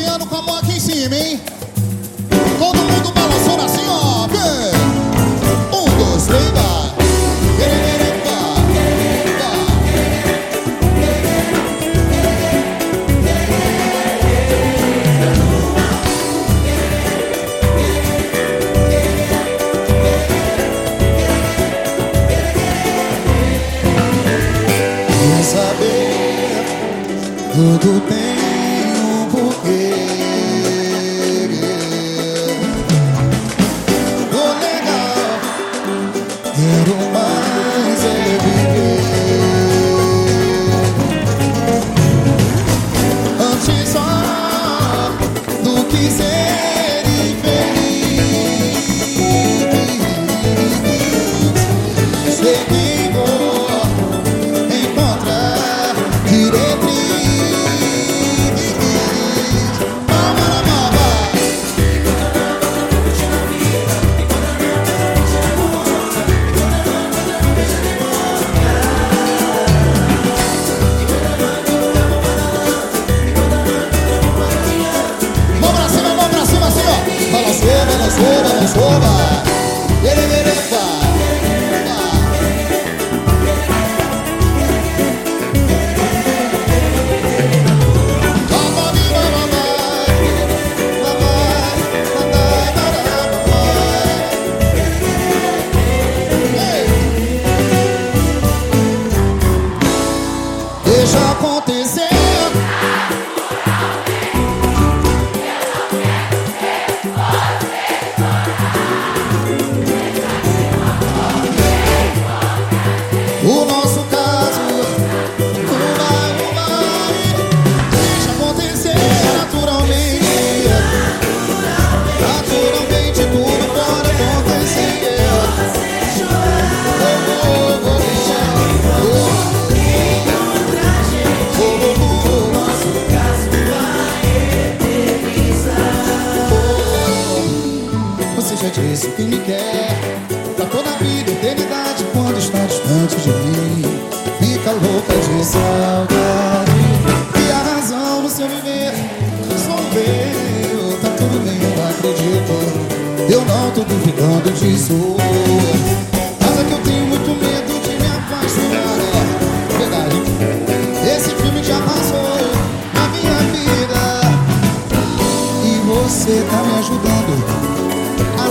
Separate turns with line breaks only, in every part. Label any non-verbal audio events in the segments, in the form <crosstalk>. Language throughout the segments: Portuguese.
prestigiando com a mão aqui em cima, hein? Todo mundo balançando assim, ó. Um, dois, três, vai. Quer saber? Tudo tem um já disse que me quer. Pra toda a vida, eternidade Quando está distante de mim. Fica louca de saudade. E a razão no seu viver Sou eu. Tá tudo bem, eu acredito. Eu não tô duvidando disso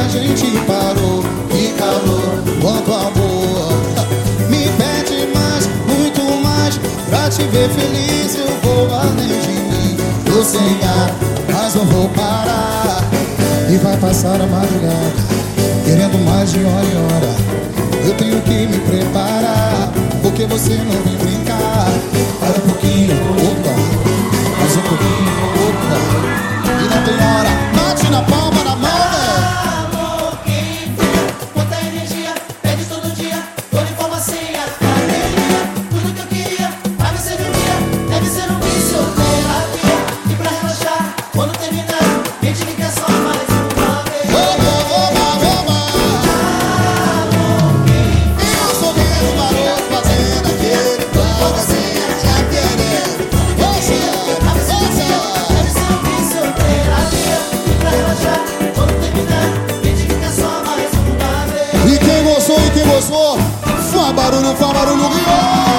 a gente parou. Que calor, quanto amor. <laughs> Me pede mais, muito mais, pra te ver feliz eu vou além de mim. Tô sem ar, mas não vou parar. E vai passar a madrugada, querendo mais de hora em hora. Eu tenho que me preparar, porque você não vem brincar. Barulho, faz barulho, Rio